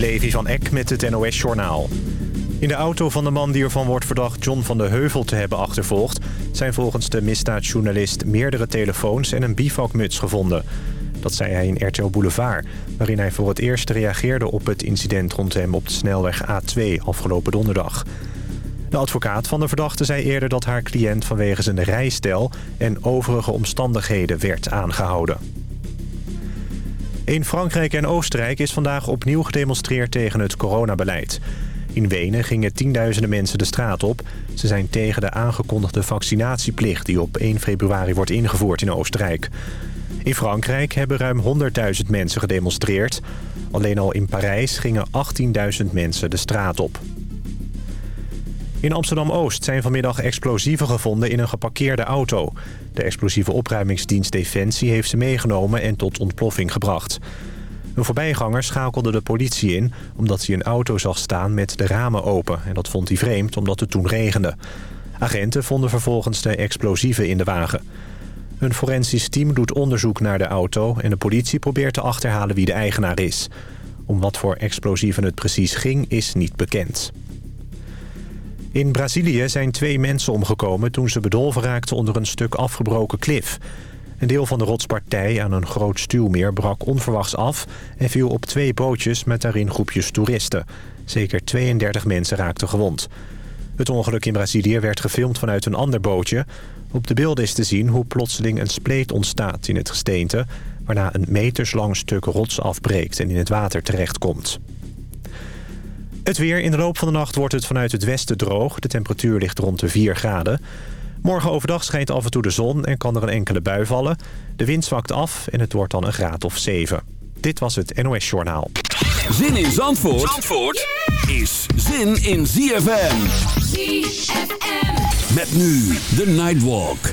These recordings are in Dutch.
Levi van Eck met het NOS-journaal. In de auto van de man die ervan wordt verdacht John van de Heuvel te hebben achtervolgd... zijn volgens de misdaadjournalist meerdere telefoons en een bivakmuts gevonden. Dat zei hij in RTL Boulevard, waarin hij voor het eerst reageerde op het incident rond hem op de snelweg A2 afgelopen donderdag. De advocaat van de verdachte zei eerder dat haar cliënt vanwege zijn rijstijl en overige omstandigheden werd aangehouden. In Frankrijk en Oostenrijk is vandaag opnieuw gedemonstreerd tegen het coronabeleid. In Wenen gingen tienduizenden mensen de straat op. Ze zijn tegen de aangekondigde vaccinatieplicht die op 1 februari wordt ingevoerd in Oostenrijk. In Frankrijk hebben ruim 100.000 mensen gedemonstreerd. Alleen al in Parijs gingen 18.000 mensen de straat op. In Amsterdam-Oost zijn vanmiddag explosieven gevonden in een geparkeerde auto. De explosieve opruimingsdienst Defensie heeft ze meegenomen en tot ontploffing gebracht. Een voorbijganger schakelde de politie in omdat hij een auto zag staan met de ramen open. En dat vond hij vreemd omdat het toen regende. Agenten vonden vervolgens de explosieven in de wagen. Een forensisch team doet onderzoek naar de auto... en de politie probeert te achterhalen wie de eigenaar is. Om wat voor explosieven het precies ging, is niet bekend. In Brazilië zijn twee mensen omgekomen toen ze bedolven raakten onder een stuk afgebroken klif. Een deel van de rotspartij aan een groot stuwmeer brak onverwachts af... en viel op twee bootjes met daarin groepjes toeristen. Zeker 32 mensen raakten gewond. Het ongeluk in Brazilië werd gefilmd vanuit een ander bootje. Op de beelden is te zien hoe plotseling een spleet ontstaat in het gesteente... waarna een meterslang stuk rots afbreekt en in het water terechtkomt. Het weer. In de loop van de nacht wordt het vanuit het westen droog. De temperatuur ligt rond de 4 graden. Morgen overdag schijnt af en toe de zon en kan er een enkele bui vallen. De wind zwakt af en het wordt dan een graad of 7. Dit was het NOS Journaal. Zin in Zandvoort, Zandvoort is zin in ZFM. ZFM. Met nu de Nightwalk.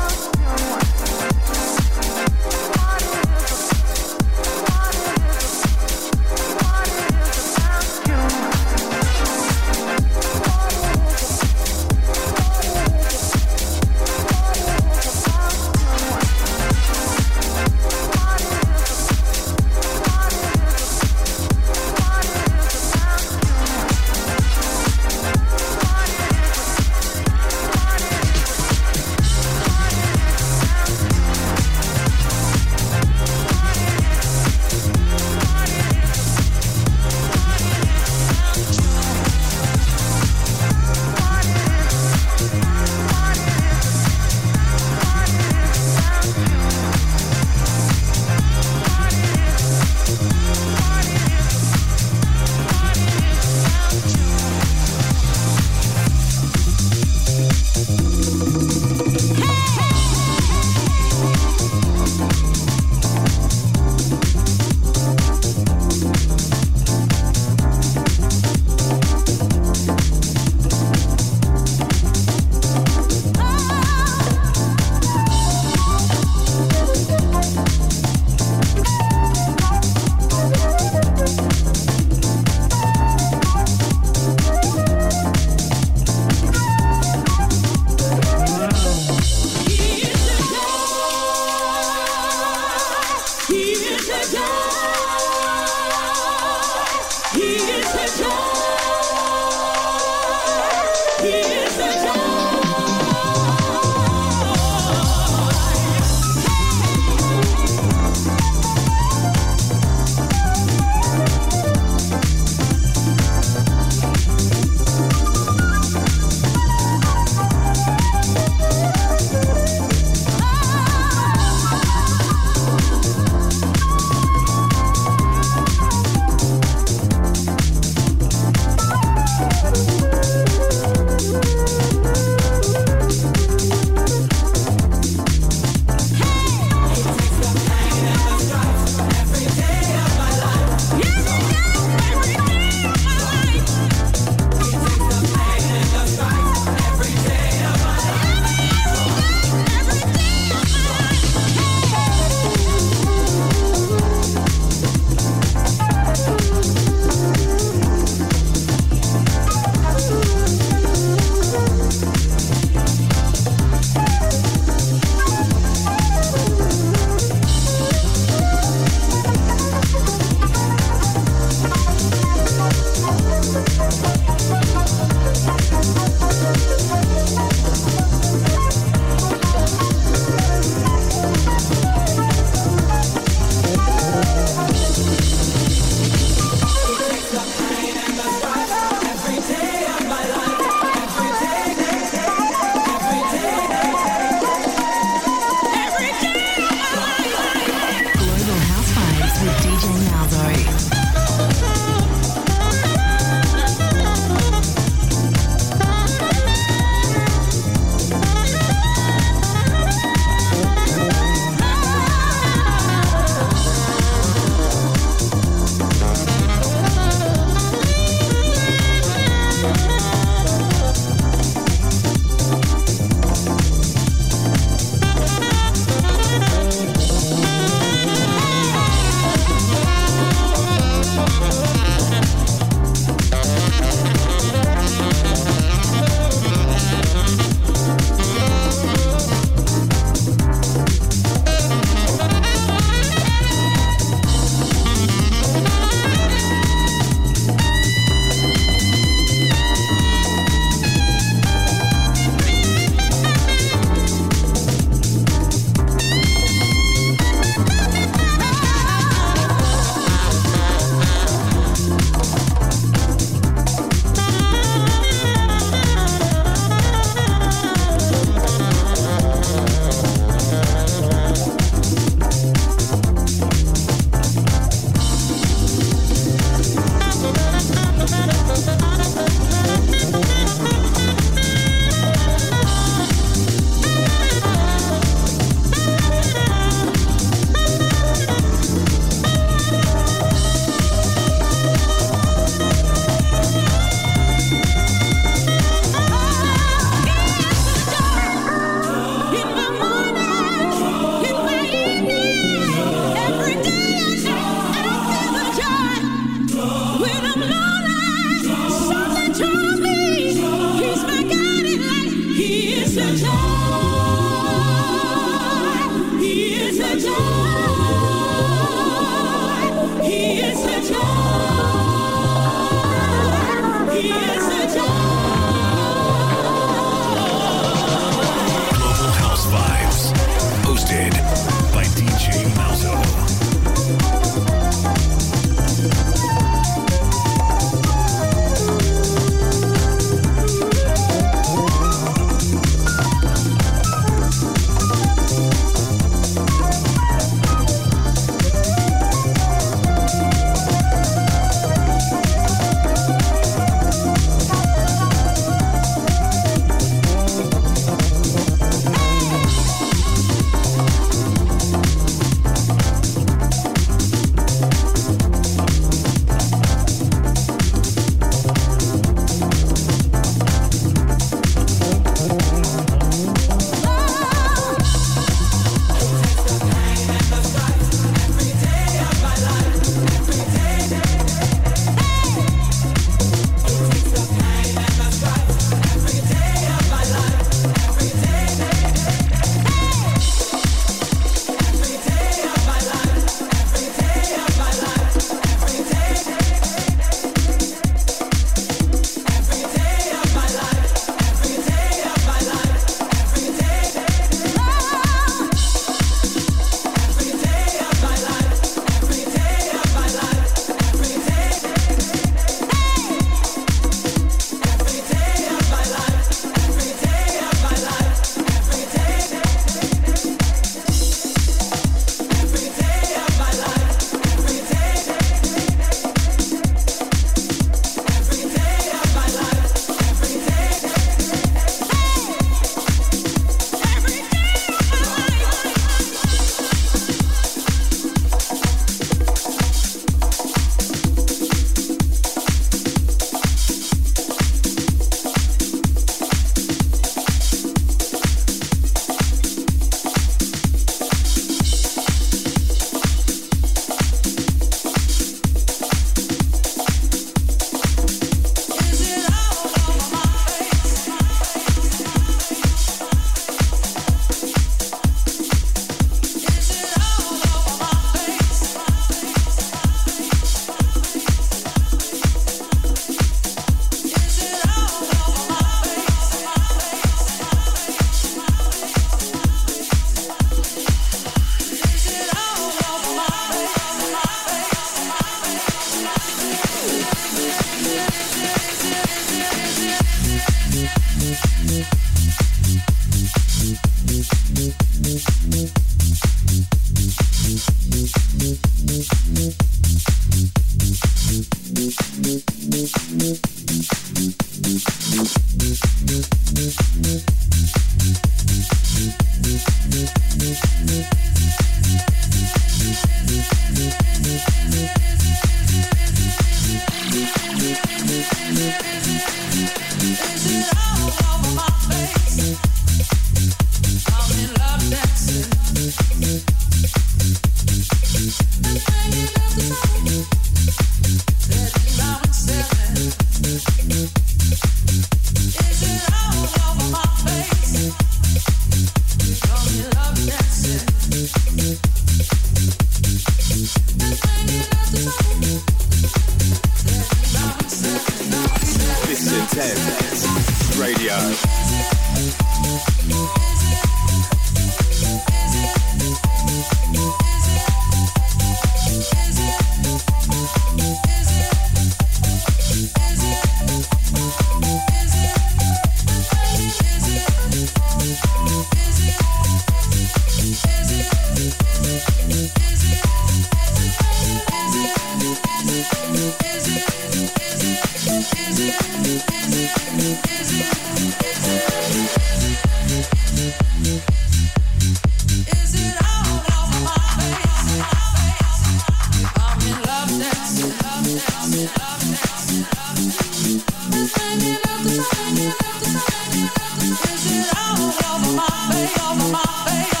Ik on my mind,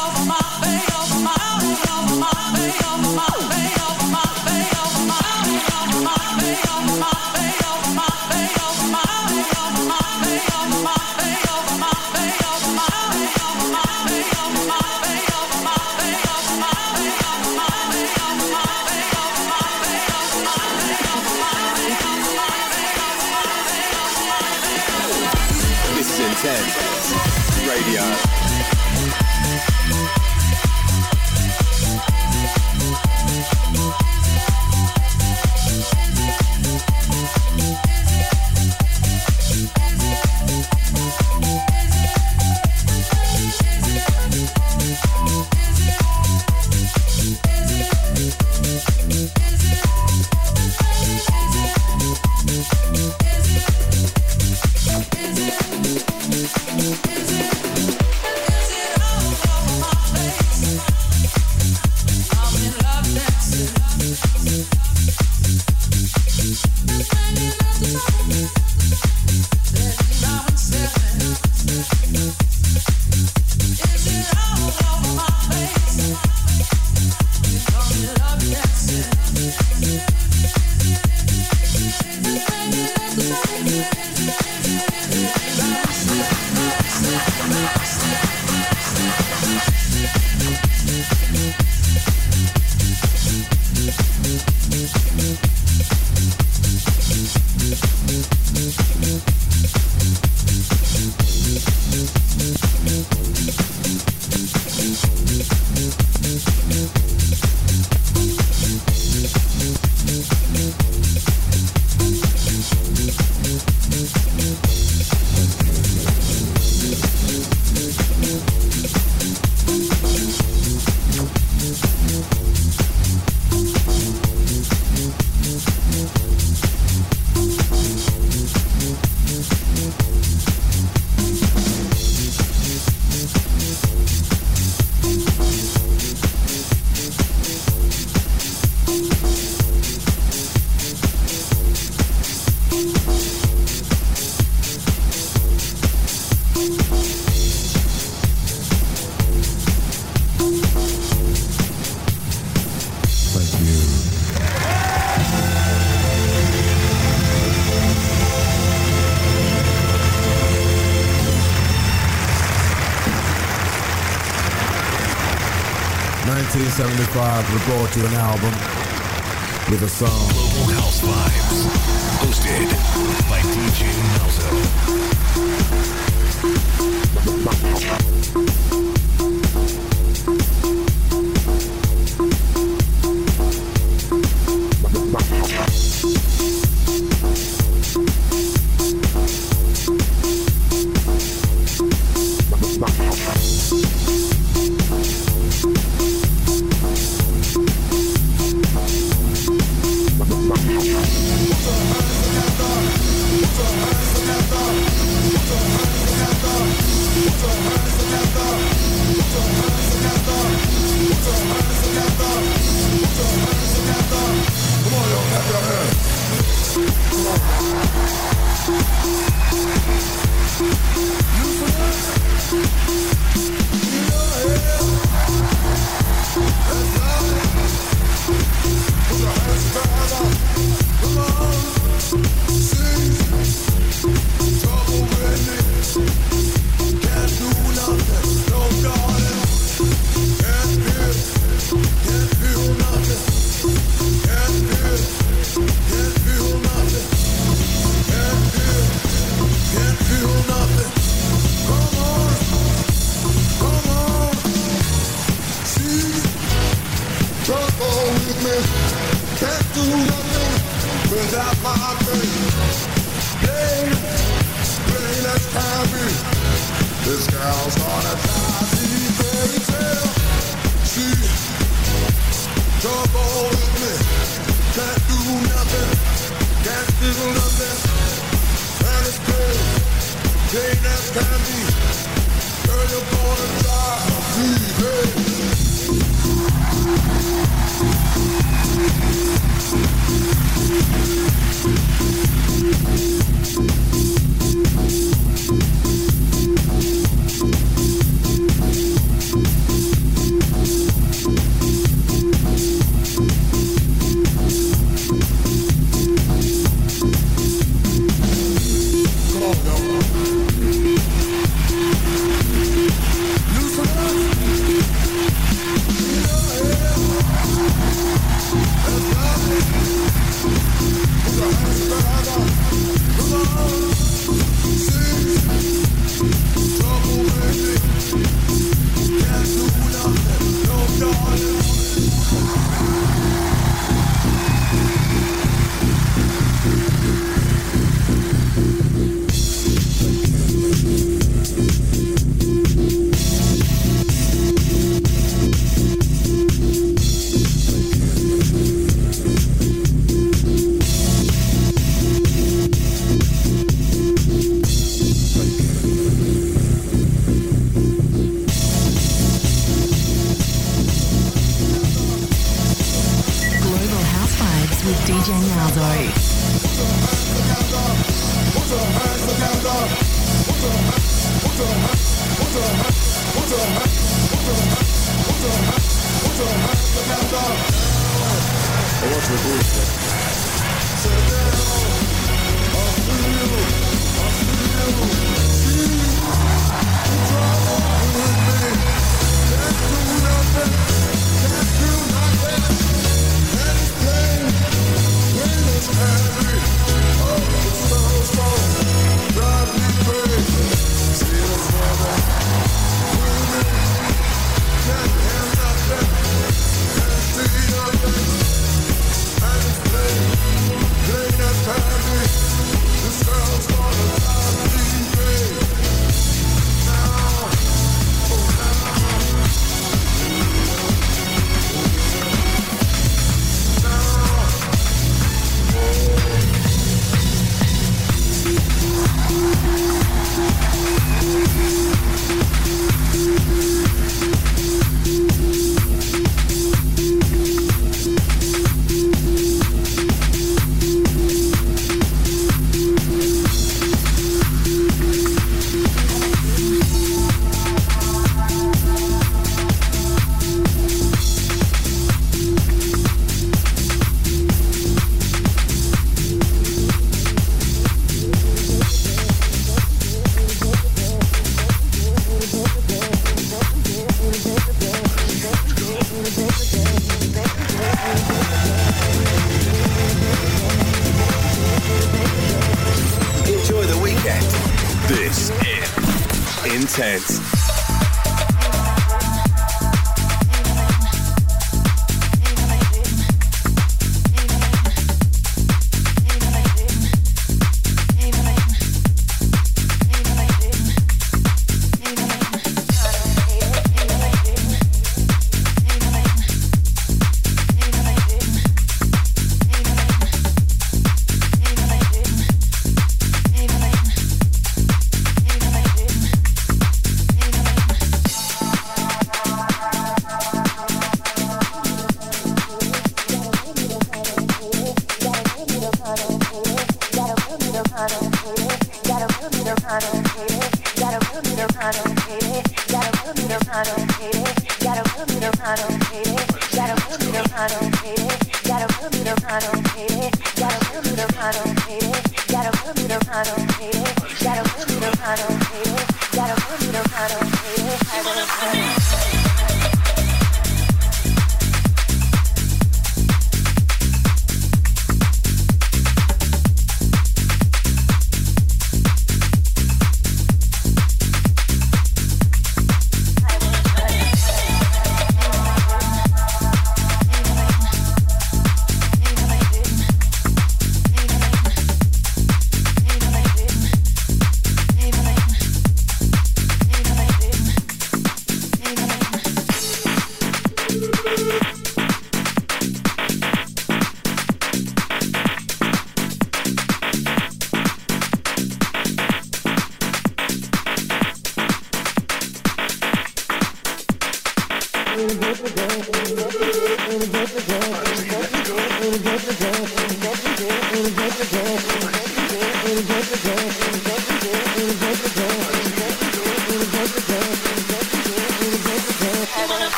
1975 we brought you an album with a song. Global House Vibes. Hosted by DJ Can't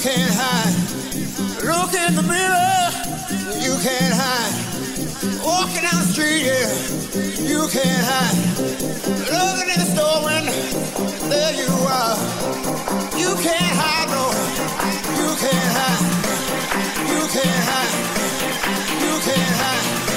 can't hide. Look in the mirror, you can't hide. Walking down the street, yeah, you can't hide. Looking in the store window, there you are. You can't hide, no, you can't hide. You can't hide. You can't hide.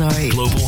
Lazari. Global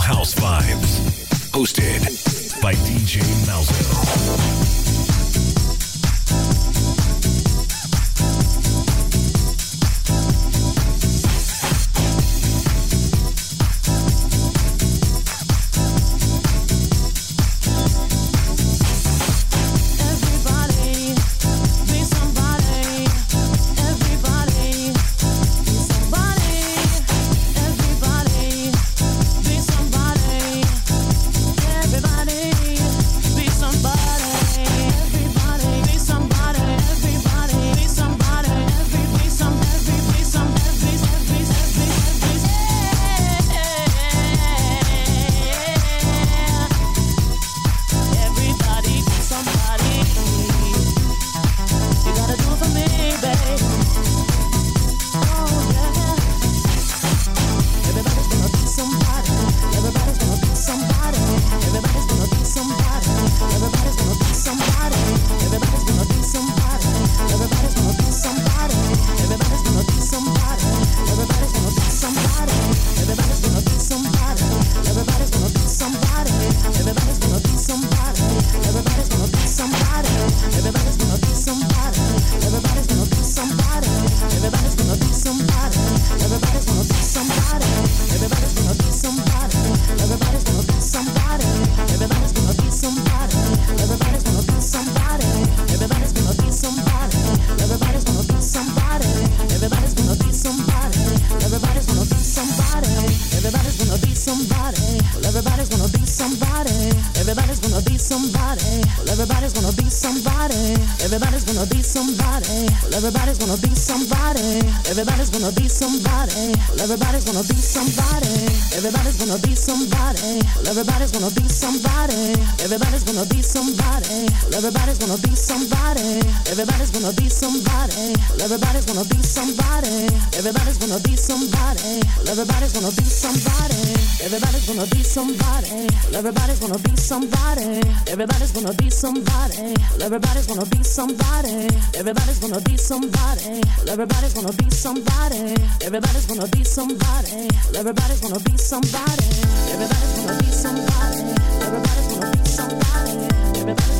gonna be somebody. Well, everybody's gonna be somebody. Everybody's gonna be somebody. Well, everybody's gonna be somebody. Everybody's gonna be somebody. Well, everybody's gonna be somebody. Everybody's gonna be somebody. Well, everybody's gonna be somebody. Everybody's gonna be somebody. Everybody's gonna be somebody. Everybody's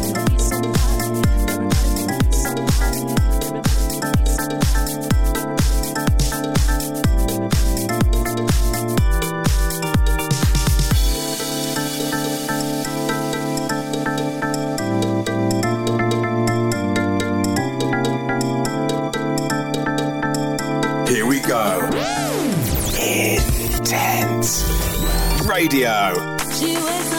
She was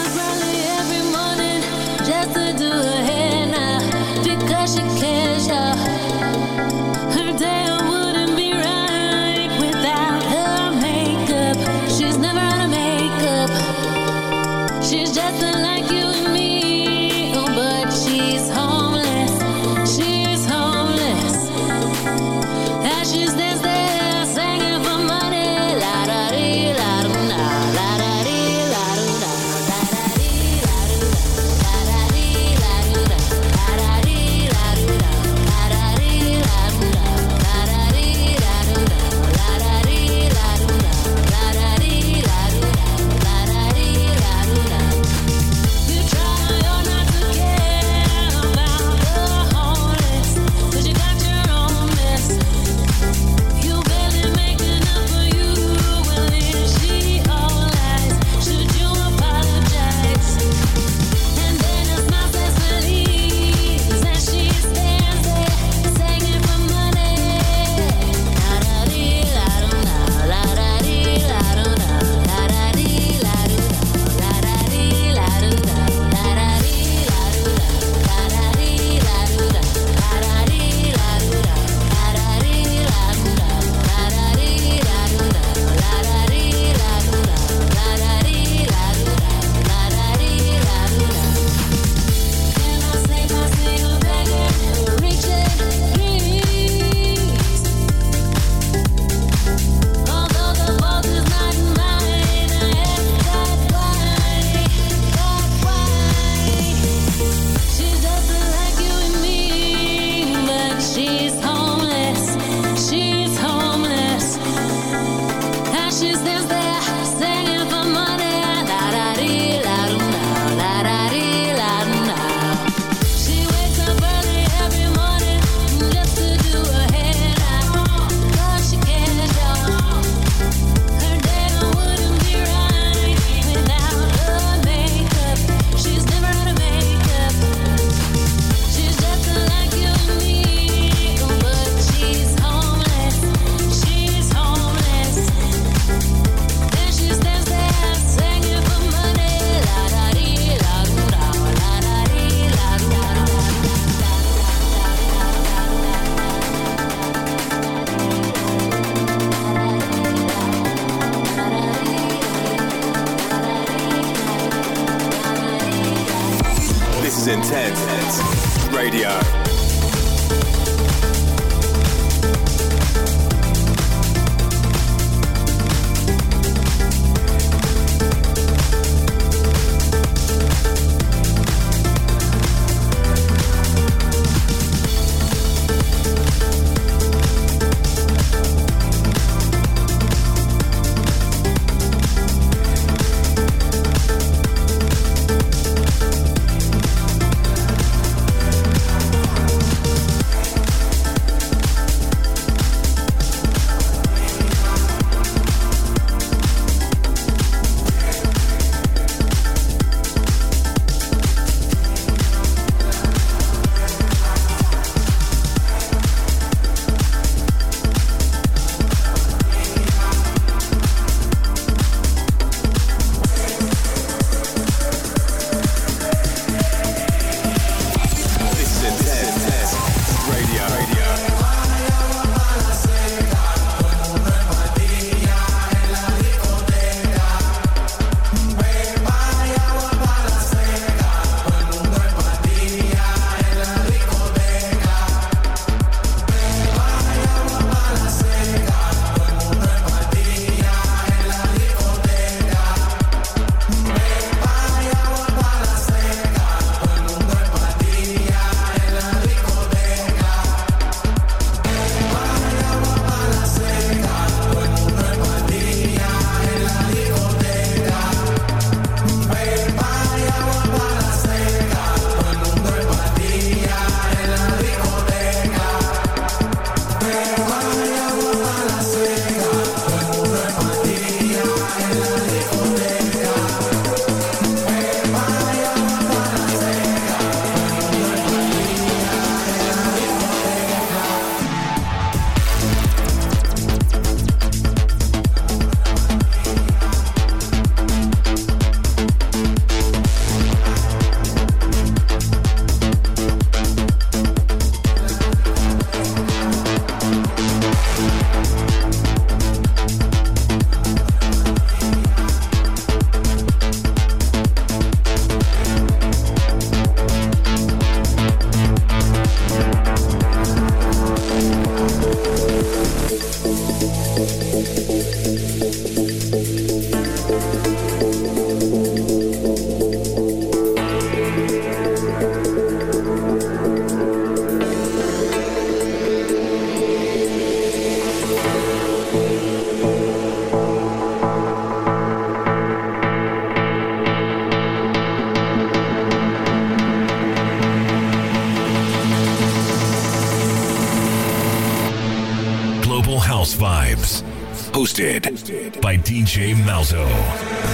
Hosted by DJ Malzo.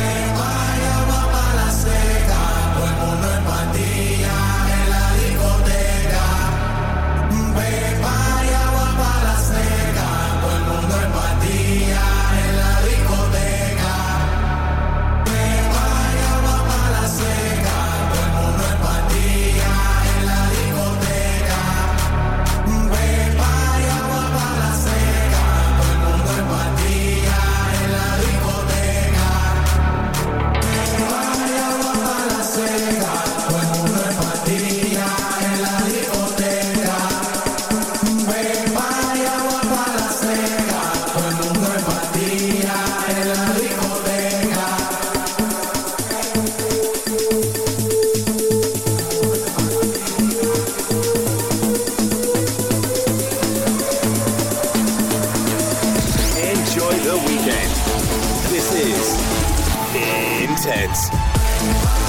This is Intense.